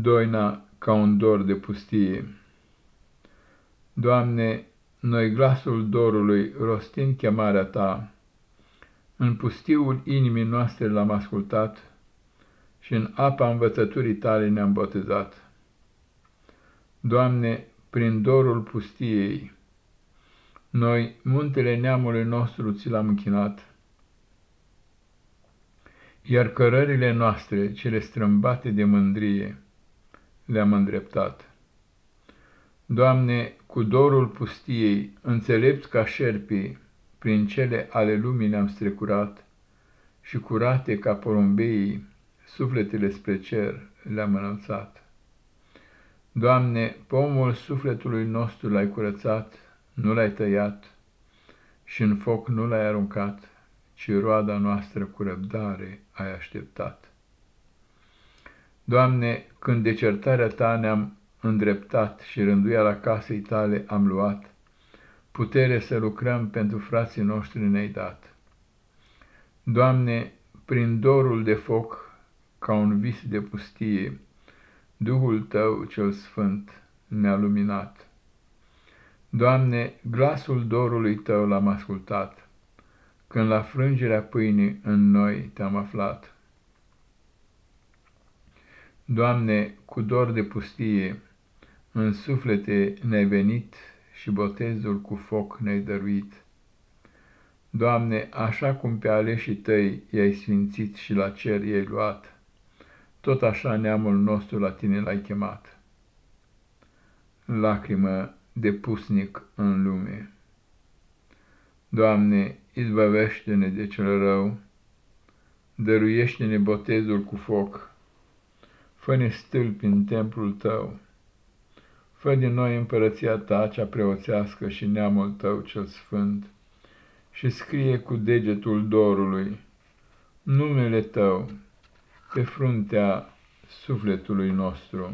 doina ca un dor de pustie. Doamne, noi glasul dorului rostim chemarea Ta, în pustiul inimii noastre l-am ascultat și în apa învățăturii Tale ne-am botezat. Doamne, prin dorul pustiei, noi muntele neamului nostru ți l-am închinat, iar cărările noastre, cele strâmbate de mândrie, le-am îndreptat. Doamne, cu dorul pustiei, înțelept ca șerpii, prin cele ale lumii ne-am strecurat și curate ca porumbeii, sufletele spre cer le-am înălțat. Doamne, pomul sufletului nostru l-ai curățat, nu l-ai tăiat și în foc nu l-ai aruncat, ci roada noastră cu răbdare ai așteptat. Doamne, când de certarea Ta ne-am îndreptat și rânduia la casei Tale am luat, putere să lucrăm pentru frații noștri ne-ai dat. Doamne, prin dorul de foc, ca un vis de pustie, Duhul Tău cel Sfânt ne-a luminat. Doamne, glasul dorului Tău l-am ascultat, când la frângerea pâinii în noi Te-am aflat. Doamne, cu dor de pustie, în suflete ne-ai venit și botezul cu foc ne-ai dăruit. Doamne, așa cum pe aleșii tăi i-ai sfințit și la cer i-ai luat, tot așa neamul nostru la tine l-ai chemat. Lacrimă de pusnic în lume. Doamne, izbăvește-ne de cel rău, dăruiește-ne botezul cu foc, Fă-ne stâlpi în templul tău. Fă din noi împărăția ta cea preoțească și neamul tău cel sfânt și scrie cu degetul dorului numele tău pe fruntea sufletului nostru.